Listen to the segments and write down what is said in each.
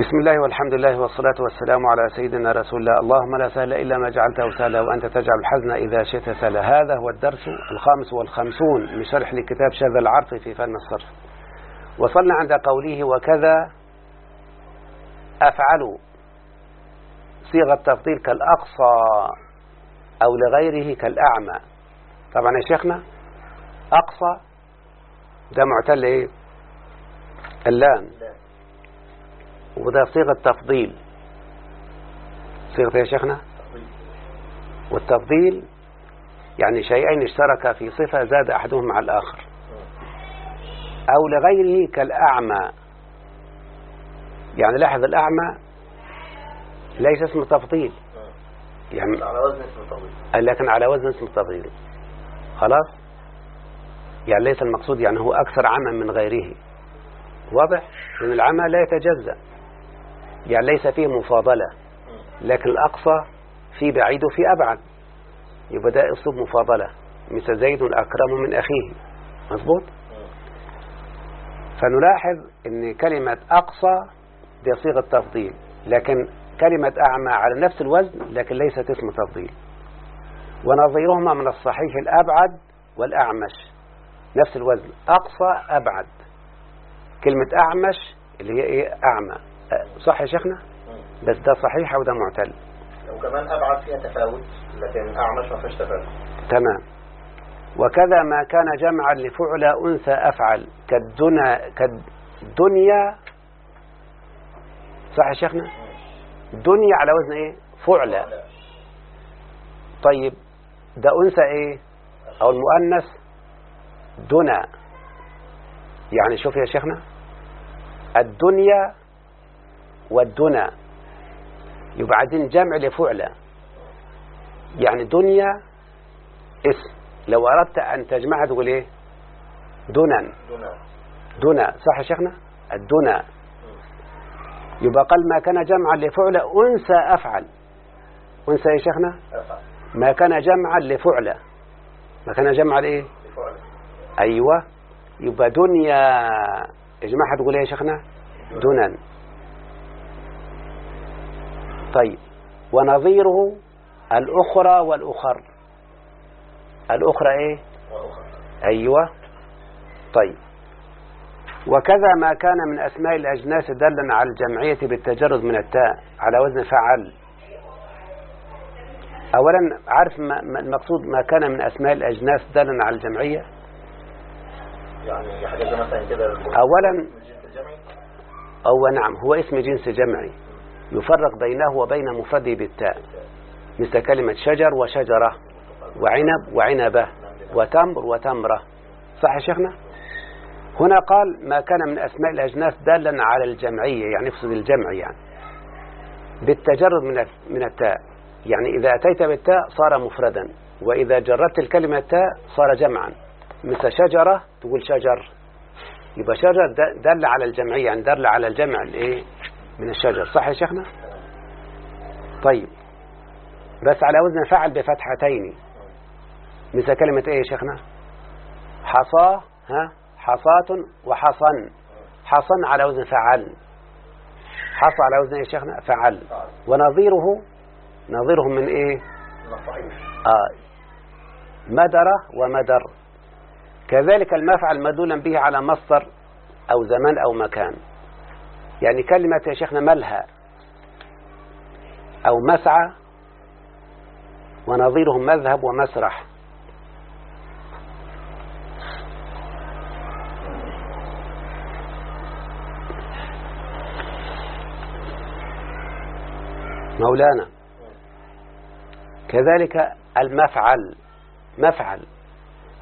بسم الله والحمد لله والصلاة والسلام على سيدنا رسول الله. اللهم لا سهل إلا ما جعلته سهلا وأنت تجعل الحزن إذا شئت سهلا. هذا هو الدرس الخامس والخمسون من شرح لكتاب شذ العرف في فن الصرف. وصلنا عند قوله وكذا أفعل. صيغة تفضيل كالأقصى أو لغيره كالأعمى. طبعا يا شيخنا أقصى ده معتل إيه؟ اللام. وده صيغة تفضيل. صيغة يا شيخنا؟ والتفضيل يعني شيئين اشتركا في صفة زاد أحدهم مع الآخر. أو لغيره كالأعمى. يعني لاحظ الأعمى ليس اسم تفضيل. يعني على وزن اسم تفضيل. لكن على وزن اسم تفضيل. خلاص؟ يعني ليس المقصود يعني هو أكثر عمى من غيره. واضح؟ لأن العمى لا يتجزأ. يعني ليس فيه مفاضلة لكن الأقصى في بعيد وفي أبعد. يبقى ده أسلوب مفاضلة. مثل زيد أكرم من أخيه. مظبوط؟ فنلاحظ أن كلمة أقصى دي صيغة تفضيل لكن كلمة أعمى على نفس الوزن لكن ليست اسم تفضيل. ونظيرهما من الصحيح الأبعد والأعمش. نفس الوزن. أقصى أبعد. كلمة أعمش اللي هي إيه؟ أعمى. صح يا شيخنا؟ بس ده صحيح أو ده معتل؟ وكمان أبعد فيها تفاوت لكن أعمش ما فيش تفاوت. تمام. وكذا ما كان جمعا لفعل أنثى أفعل. كالدنا كالدنيا صح يا شيخنا؟ دنيا على وزن إيه؟ فعلى طيب ده أنثى إيه؟ أو المؤنث دنا. يعني شوف يا شيخنا. الدنيا والدنا. يبقى عايزين جمع لفعلة. يعني دنيا اسم. لو أردت أن تجمعها تقول إيه؟ دنا. دنا. صح يا شيخنا؟ الدنا. يبقى قال ما كان جمعا لفعلة أنثى أفعل. أنثى يا شيخنا؟ ما كان جمعا لفعلة. ما كان جمعا لإيه؟ أيوة. يبقى دنيا. اجمعها تقول إيه يا شيخنا؟ دنا. طيب. ونظيره الأخرى والأخر. الأخرى إيه؟ أيوة. طيب. وكذا ما كان من أسماء الأجناس دلا على الجمعية بالتجرد من التاء على وزن فعل. أولا عارف ما المقصود ما كان من أسماء الأجناس دلا على الجمعية؟ يعني حاجة مثلا كده أولا أو نعم هو اسم جنس جمعي. يفرق بينه وبين مفرده بالتاء مثل كلمة شجر وشجرة وعنب وعنبة وتمر وتمرة. صح يا شيخنا؟ هنا قال ما كان من أسماء الأجناس دالا على الجمعية. يعني يقصد الجمع يعني. بالتجرد من من التاء. يعني إذا أتيت بالتاء صار مفردا وإذا جردت الكلمة تاء صار جمعا. مثل شجرة تقول شجر. يبقى شجر دل على الجمعية يعني دل على الجمع الايه من الشجر صح يا شيخنا؟ طيب. بس على وزن فعل بفتحتين. مثل كلمة إيه يا شيخنا؟ حصى ها؟ حصاة وحصن. حصن على وزن فعل. حصى على وزن إيه يا شيخنا؟ فعل. ونظيره نظيرهم من إيه؟ آه. مدر ومدر. كذلك المفعل مدولا به على مصدر أو زمان أو مكان. يعني كلمة يا شيخنا ملهى أو مسعى ونظيرهم مذهب ومسرح. مولانا كذلك المفعل مفعل.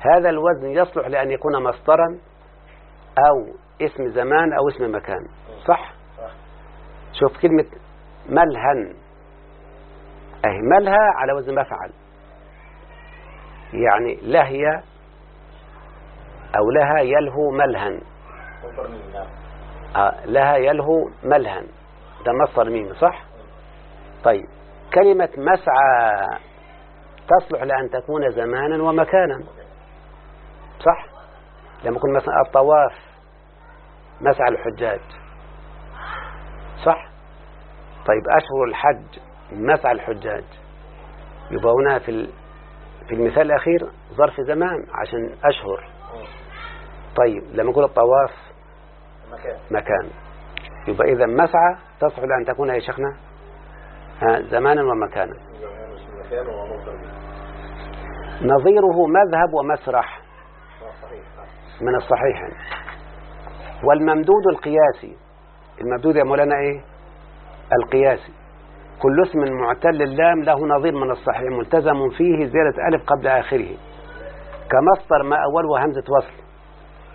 هذا الوزن يصلح لأن يكون مصدرا أو اسم زمان أو اسم مكان. صح؟ شوف كلمة ملهن. أهي ملهى على وزن مفعل يعني لهي أو لها يلهو ملهن. آه لها يلهو ملهن. ده مصدر ميم صح؟ طيب كلمة مسعى تصلح لأن تكون زمانا ومكانا. صح؟ لما يكون مثلا الطواف مسعى الحجاج. صح؟ طيب أشهر الحج مسعى الحجاج يبقى هنا في في المثال الأخير ظرف زمان عشان أشهر. طيب لما نقول الطواف مكان. مكان. يبقى إذا مسعى تصح لأن تكون يا شيخنا زمانا ومكانا. نظيره مذهب ومسرح. آه، صحيح. آه. من الصحيح والممدود القياسي. الممدود يا مولانا إيه؟ القياسي. كل اسم معتل اللام له نظير من الصحيح ملتزم فيه زيادة ألف قبل آخره. كمصدر ما أوله همزة وصل.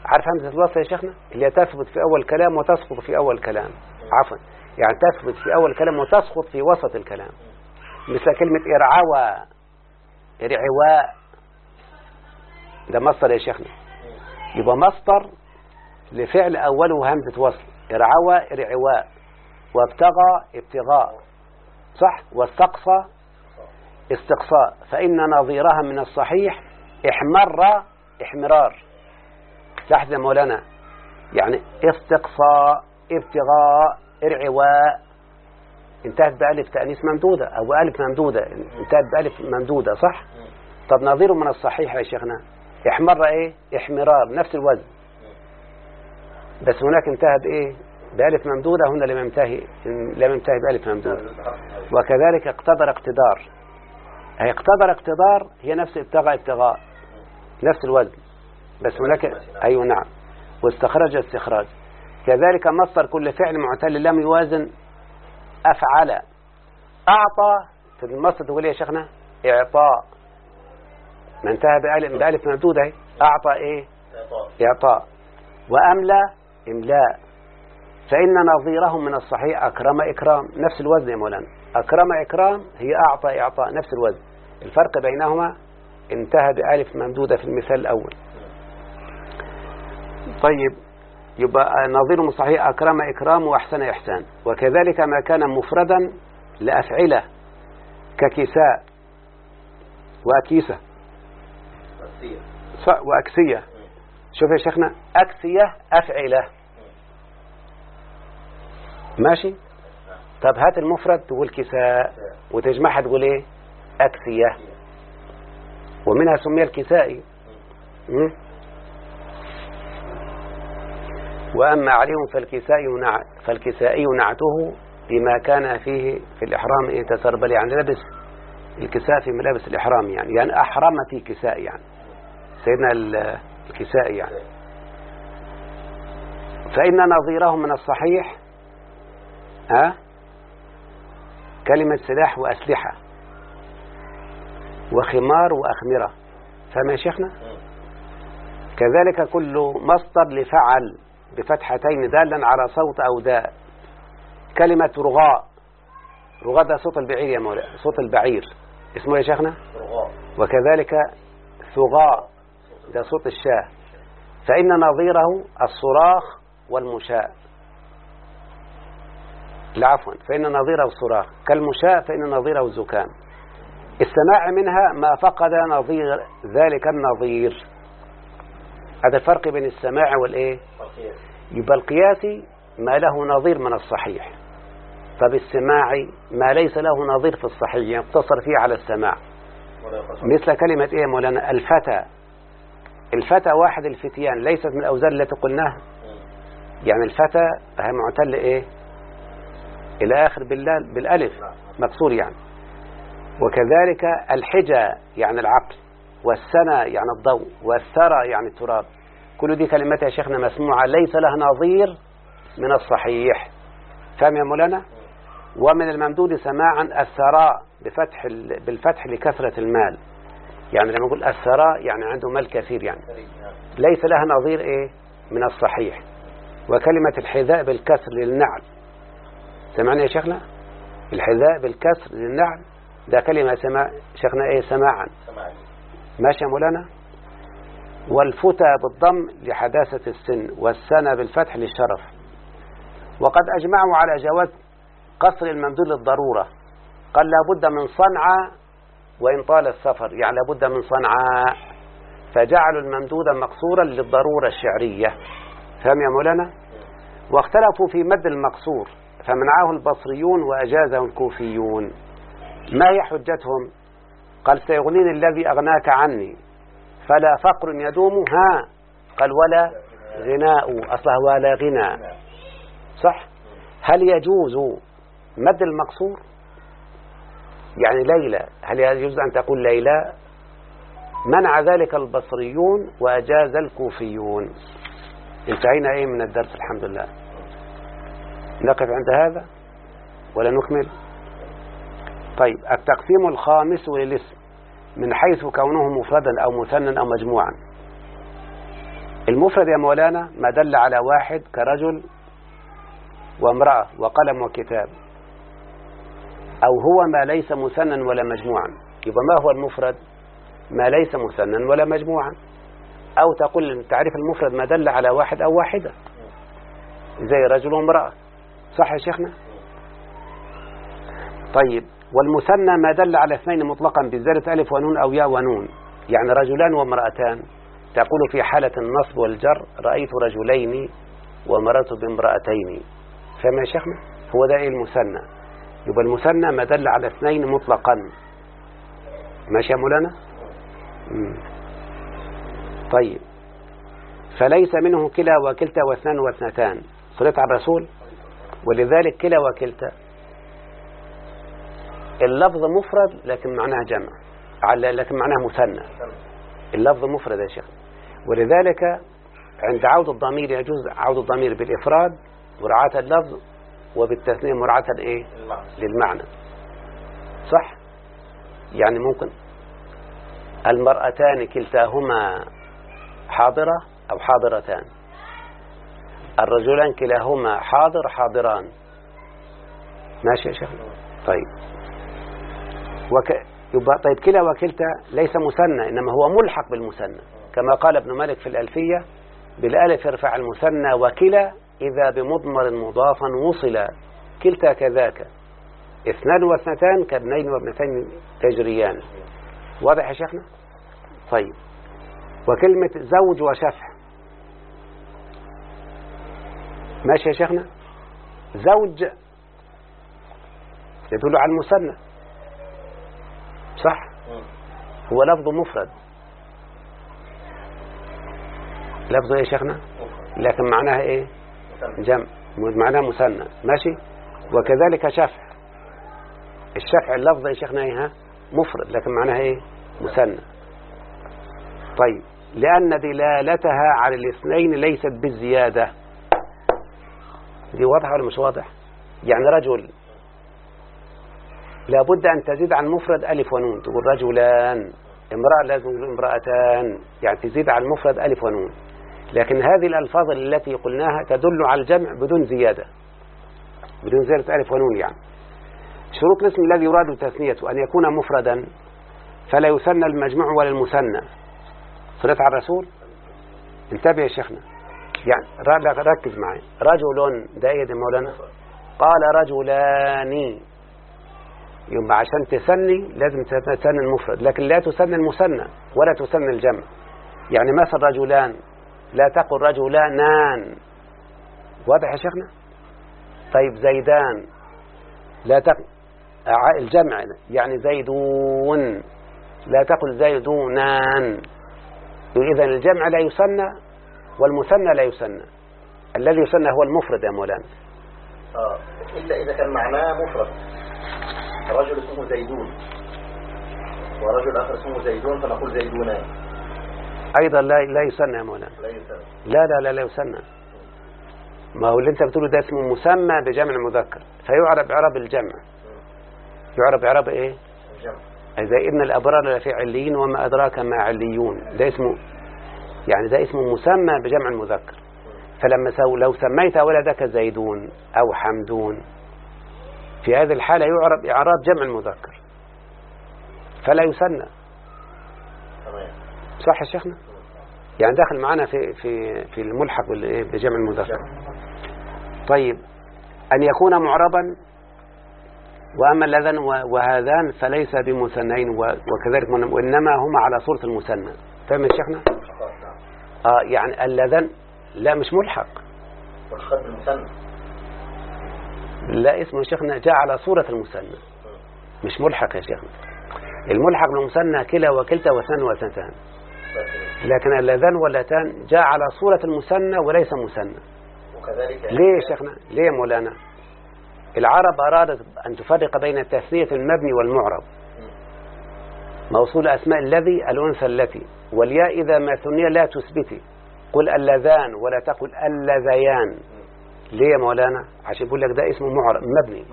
عارف همزة الوصل يا شيخنا؟ اللي تثبت في أول كلام وتسقط في أول كلام. عفوا. يعني تثبت في أول كلام وتسقط في وسط الكلام. مثل كلمة إرعوى إرعواء. ده مصدر يا شيخنا. يبقى مصدر لفعل أوله همزة وصل. إرعوى إرعواء وابتغى ابتغاء صح؟ واستقصى استقصاء. فإن نظيرها من الصحيح احمر احمرار. لاحظ يا مولانا يعني استقصاء ابتغاء ارعواء. انتهت بألف تأنيث ممدودة أو ألف ممدودة. انتهت بألف ممدودة صح؟ طب نظيره من الصحيح يا شيخنا احمر إيه؟ احمرار نفس الوزن. بس هناك انتهى بايه بألف ممدودة هنا لم ينتهي لم ينتهي بألف ممدودة. وكذلك اقتدر اقتدار. هي اقتدر اقتدار هي نفس ابتغى ابتغاء نفس الوزن. بس هناك أيوة نعم. واستخرج استخراج كذلك مصدر كل فعل معتل لم يوازن أفعل أعطى. في المصدر تقول إيه يا شيخنا؟ إعطاء. ما انتهى بألف, ممدودة. أعطى إيه؟ إعطاء. وأملى إملاء فإن نظيره من الصحيح أكرم إكرام. نفس الوزن يا مولانا. أكرم إكرام هي أعطى إعطاء. نفس الوزن. الفرق بينهما انتهى بألف ممدودة في المثال الأول. طيب يبقى نظير صحيح أكرم إكرام وأحسن إحسان. وكذلك ما كان مفردا لأفعلة ككساء وأكيسة. وأكسية. شوف يا شيخنا أكسية أفعلة. ماشي؟ طب هات المفرد تقول كساء وتجمعها تقول إيه؟ أكسية. ومنها سمي الكسائي? وأما عليهم فالكسائي نع... فالكسائي نعته بما كان فيه في الإحرام إيه؟ تسربل يعني لبس الكساء في ملابس الإحرام يعني. يعني أحرم في كساء يعني. سيدنا ال- الكسائي يعني. فإن نظيره من الصحيح ها؟ كلمة سلاح وأسلحة. وخمار وأخمرة. فما يا شيخنا؟ كذلك كل مصدر لفعل بفتحتين دالا على صوت أو داء. كلمة رغاء. رغاء ده صوت البعير يا مولانا. صوت البعير. اسمه يا شيخنا؟ رغاء. وكذلك ثغاء. ده صوت الشاة. فإن نظيره الصراخ والمشاء. لا عفوا. فإن نظيره الصراخ كالمشاء فإن نظيره الزكام السماع منها ما فقد نظير ذلك النظير. هذا الفرق بين السماع والإيه؟ يبقى القياسي ما له نظير من الصحيح. طب السماعي ما ليس له نظير في الصحيح يقتصر فيه على السماع. مثل كلمة يا مولانا؟ الفتى. الفتى واحد الفتيان. ليست من الأوزان التي قلناها. يعني الفتى هي معتل إيه؟ إلى آخر بالألف مكسور يعني. وكذلك الحجة يعني العقل والسنة يعني الضوء والثرى يعني التراب. كل دي كلمات يا شيخنا مسموعة. ليس لها نظير من الصحيح. فاهم يا مولانا؟ ومن الممدود سماعا الثراء بفتح ال- بالفتح لكثرة المال. يعني لما نقول الثراء يعني عنده مال كثير يعني. ليس لها نظير إيه؟ من الصحيح. وكلمة الحذاء بالكسر للنعل. سمعنا يا شيخنا؟ الحذاء بالكسر للنعل ده كلمة سماع شيخنا إيه؟ سماعا. ماشي يا مولانا؟ والفتى بالضم لحداثة السن والسنة بالفتح للشرف. وقد أجمعوا على جواز قصر الممدود للضرورة. قال لابد من صنعاء وإن طال السفر. يعني لابد من صنعاء فجعلوا الممدود مقصورا للضرورة الشعرية. فهم يا مولانا؟ واختلفوا في مد المقصور. فمنعه البصريون وأجازه الكوفيون. ما هي حجتهم؟ قال سيغنيني الذي أغناك عني. فلا فقر يدوم. ها. قال ولا غناء. أصلها ولا غنى. صح؟ هل يجوز مد المقصور؟ يعني ليلى هل يجوز أن تقول ليلى؟ منع ذلك البصريون وأجاز الكوفيون. انتهينا إيه من الدرس؟ الحمد لله. نقف عند هذا ولا نكمل؟ طيب التقسيم الخامس للاسم من حيث كونه مفردا أو مثنى أو مجموعا. المفرد يا مولانا ما دل على واحد كرجل وامرأة وقلم وكتاب أو هو ما ليس مثنى ولا مجموعا. يبقى ما هو المفرد؟ ما ليس مثنى ولا مجموعا. أو تقول تعريف المفرد ما دل على واحد أو واحدة زي رجل وامرأة. صح يا شيخنا؟ طيب والمثنى ما دل على اثنين مطلقا بزيادة ألف ونون أو ياء ونون يعني رجلان وامرأتان تقول في حالة النصب والجر رأيت رجلين ومررت بامرأتين. فما يا شيخنا؟ هو ده إيه المثنى؟ يبقى المثنى ما دل على اثنين مطلقا. ماشي يا مولانا. طيب فليس منه كلا وكلتا واثنان واثنتان. صليت على الرسول. ولذلك كلا وكلتا. اللفظ مفرد لكن معناها جمع. على لكن معناها مثنى. اللفظ مفرد يا شيخ. ولذلك عند عود الضمير يجوز عود الضمير بالإفراد مراعاة اللفظ وبالتثنية مراعاة الإيه؟ للمعنى. صح؟ يعني ممكن المرأتان كلتاهما حاضرة أو حاضرتان. الرجلان كلاهما حاضر حاضران. ماشي يا شيخ. طيب. وك... يبقى طيب كلا وكلتا ليس مثنى إنما هو ملحق بالمثنى. كما قال ابن مالك في الألفية بالألف ارفع المثنى وكلا إذا بمضمر مضافا وصلا. كلتا كذاك. اثنان واثنتان كابنين وابنتين تجريان. واضح يا شيخنا؟ طيب. وكلمة زوج وشفع. ماشي يا شيخنا؟ زوج يدل على المثنى صح؟ هو لفظ مفرد. لفظه إيه يا شيخنا؟ لكن معناها إيه؟ جمع. معناها مثنى. ماشي؟ وكذلك شفع. الشفع اللفظ يا شيخنا إيه؟ مفرد لكن معناها إيه؟ مثنى. طيب. لأن دلالتها على الاثنين ليست بالزيادة. دي واضحة ولا مش واضح؟ يعني رجل لابد أن تزيد عن المفرد ألف ونون تقول رجلان امرأة لازم تقول امرأتان يعني تزيد على المفرد ألف ونون. لكن هذه الألفاظ التي قلناها تدل على الجمع بدون زيادة بدون زيادة ألف ونون يعني. شروط الاسم الذي يراد تثنيته أن يكون مفردا فلا يثنى المجموع ولا المثنى. صليت على الرسول؟ انتبه يا شيخنا. يعني ركز معي. رجل ده إيه مولانا. قال رجلان. يبقى عشان تثني لازم تثني المفرد لكن لا تثني المثنى ولا تثني الجمع. يعني مثل رجلان لا تقل رجلانان. واضح يا شيخنا؟ طيب زيدان. لا تقل الجمع يعني زيدون. لا تقل زيدونان. إذا الجمع لا يسنى والمثنى لا يسنى. الذي يسنى هو المفرد يا مولانا. آه. إلا إذا كان معناه مفرد. رجل اسمه زيدون. ورجل آخر اسمه زيدون فنقول زيدونان. أيضا لا لا يسنى يا مولانا. لا يسنى. لا لا لا لا يسنى. ما هو اللي أنت بتقوله ده اسمه مسمى بجمع مذكر. فيعرب إعراب الجمع. يعرب إعراب إيه؟ الجمع. إن الأبرار لفي عليين وما أدراك ما عليون. ده اسمه يعني ده اسمه مسمى بجمع المذكر. فلما سو لو سميت ولدك زيدون أو حمدون في هذه الحالة يعرب إعراب جمع المذكر. فلا يسنى. صح يا شيخنا؟ يعني داخل معنا في في في الملحق بجمع المذكر. طيب أن يكون معربا وأما اللذان وهذان فليس بمثنين وكذلك وإنما هما على صورة المثنى. فاهم يا شيخنا؟ آه يعني اللذان لا مش ملحق. والخط المثنى لا اسمه يا شيخنا جاء على صورة المثنى مش ملحق يا شيخنا. الملحق بالمثنى كلا وكلتا واثنان واثنتان لكن اللذان واللتان جاء على صورة المثنى وليس مثنى وكذلك ليه يا شيخنا؟ ليه يا مولانا؟ العرب أرادت أن تفرق بين التثنية المبني والمعرب. موصول أسماء الذي الأنثى التي. والياء إذا ما ثني لا تثبتي قل اللذان ولا تقل اللذيان. ليه يا مولانا؟ عشان يقول لك ده اسمه معرب مبني.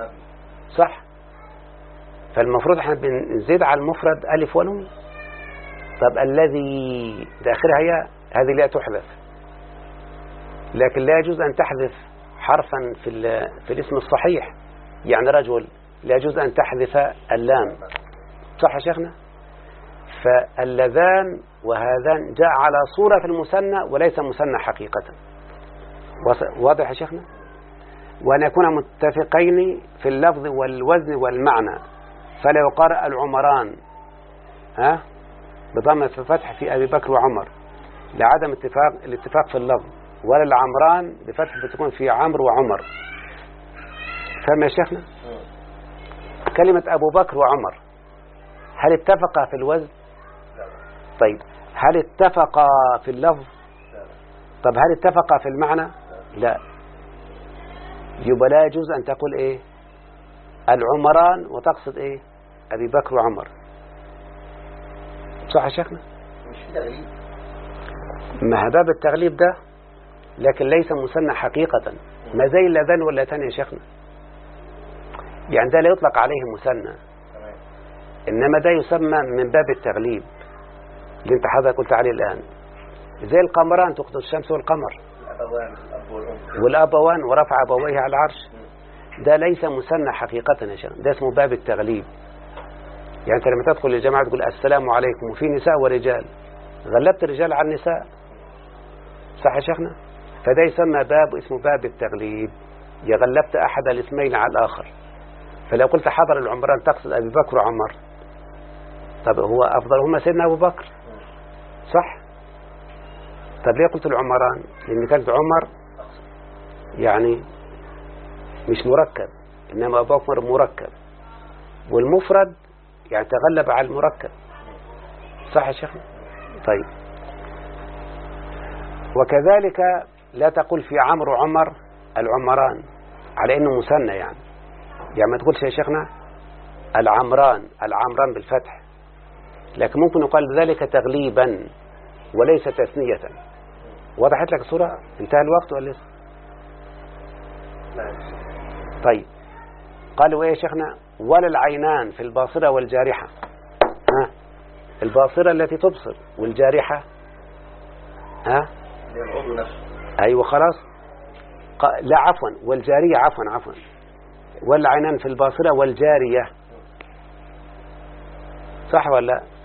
صح؟ فالمفروض إحنا بنزيد على المفرد ألف ونون. طب الذي ده آخرها ياء هذه لا تحذف. لكن لا يجوز أن تحذف حرفا في, في الاسم الصحيح. يعني رجل لا يجوز أن تحذف اللام. صح يا شيخنا؟ فاللذان وهذان جاء على صورة المثنى وليس مثنى حقيقة. واضح يا شيخنا؟ وأن يكون متفقين في اللفظ والوزن والمعنى. فلا يقارأ العمران ها؟ بضمة الفتح في أبي بكر وعمر. لعدم اتفاق الاتفاق في اللفظ. ولا العمران بفتح بتكون في عمرو وعمر. فهم يا شيخنا. كلمة أبو بكر وعمر هل اتفقا في الوزن؟ طيب. هل اتفقا في اللفظ؟ طب هل اتفقا في المعنى؟ لا. يبقى لا يجوز أن تقول إيه؟ العمران وتقصد إيه؟ أبي بكر وعمر. صح يا شيخنا؟ مش تغليب. ما باب التغليب ده لكن ليس مثنى حقيقة. ما زي اللذان واللتان يا شيخنا. يعني ده لا يطلق عليه تمام. إنما ده يسمى من باب التغليب. اللي انت حضرتك قلت عليه الآن. زي القمران تقصد الشمس والقمر. والأبوان ورفع أبويه على العرش. ده ليس مثنى حقيقة يا شيخ. ده اسمه باب التغليب. يعني أنت لما تدخل الجماعة تقول السلام عليكم وفي نساء ورجال. غلبت الرجال على النساء. صح يا شيخنا؟ فده يسمى باب اسمه باب التغليب. يا غلبت أحد الاسمين على الآخر. فلو قلت حضر العمران تقصد أبي بكر وعمر. طب هو أفضلهما سيدنا أبو بكر. صح؟ طب ليه قلت العمران؟ لأن كانت عمر يعني مش مركب إنما أبو بكر مركب. والمفرد يعني تغلب على المركب. صح يا شيخنا طيب. وكذلك لا تقول في عمرو عمر العمران على إنه مثنى يعني. يعني ما تقولش يا شيخنا العمران العمران بالفتح. لكن ممكن يقال ذلك تغليبا وليس تثنية. وضحت لك الصورة؟ انتهى الوقت ولا لسه؟ طيب. قالوا إيه يا شيخنا؟ ولا العينان في الباصرة والجارحة. ها؟ الباصرة التي تبصر والجارحة. ها؟ أيوه خلاص. لا عفوا. والجارية عفوا عفوا. والعينان في الباصرة والجارية. صح ولا لا؟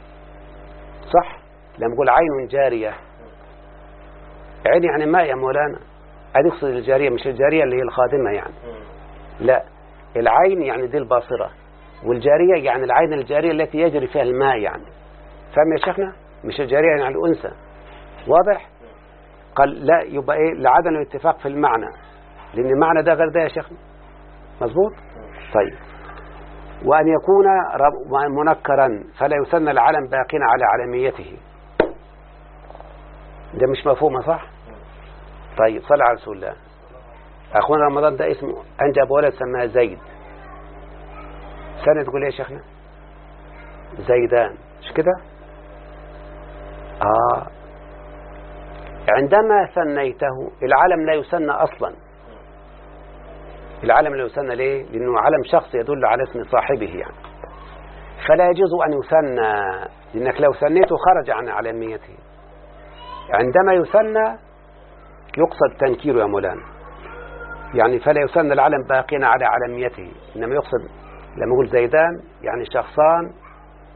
صح؟ لما نقول عين جارية. عين يعني ماء يا مولانا. هذه يقصد الجارية مش الجارية اللي هي الخادمة يعني. لا العين يعني دي الباصرة. والجارية يعني العين الجارية التي يجري فيها الماء يعني. فاهم يا شيخنا؟ مش الجارية يعني الأنثى. واضح؟ قال لا يبقى إيه؟ لعدم الاتفاق في المعنى. لأن المعنى ده غير ده يا شيخنا. مظبوط؟ طيب. وأن يكون منكرا فلا يسمى العلم باقين على علميته. ده مش مفهومة صح؟ طيب صلى على رسول الله. أخونا رمضان ده اسمه أنجب ولد سماه زيد. سنة تقول إيه يا شيخنا؟ زيدان. مش كده؟ آه. عندما ثنيته العلم لا يسنى أصلا. العلم لا يسنى ليه؟ لأنه علم شخص يدل على اسم صاحبه يعني. فلا يجوز أن يثنى لأنك لو ثنيته خرج عن علميته. عندما يثنى يقصد تنكيره يا مولانا. يعني فلا يسمى العلم باقين على علميته إنما يقصد لما يقول زيدان يعني شخصان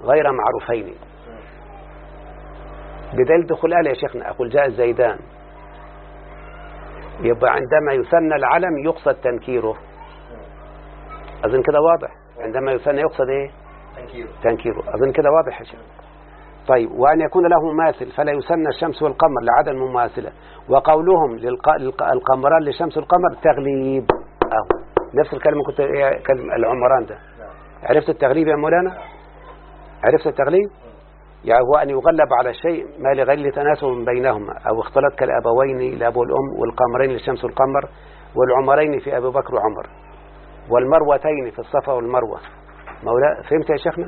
غير معروفين. بدليل دخول آل يا شيخنا أقول جاء الزيدان يبقى عندما يثنى العلم يقصد تنكيره. أظن كده واضح. عندما يثنى يقصد إيه؟ تنكير تنكيره. أظن كده واضح يا شيخ. طيب وأن يكون له مماثل فلا يسمى الشمس والقمر لعدم المماثلة. وقولهم للق... للق... القمران للشمس والقمر تغليب. أهو نفس الكلمة كنت كلمة العمران ده. نعم. عرفت التغليب يا مولانا؟ عرفت التغليب؟ يعني هو أن يغلب على شيء ما لغير تناسب بينهما أو اختلاط كالأبوين الأب والأم والقمرين للشمس والقمر والعمرين في أبي بكر وعمر والمروتين في الصفا والمروة. مولا فهمت يا شيخنا؟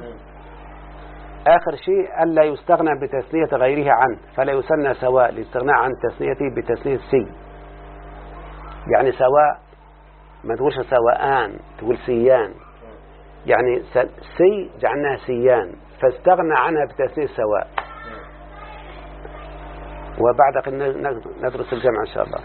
آخر شيء ألا يستغنى بتثنية غيره عنه فلا يثنى سواء لاستغناء عن تثنيته بتثنية سي. يعني سواء ما تقولش سواءان تقول سيان. يعني سي جعلناها سيان فاستغنى عنها بتثنية سواء. وبعد ندرس الجمع إن شاء الله.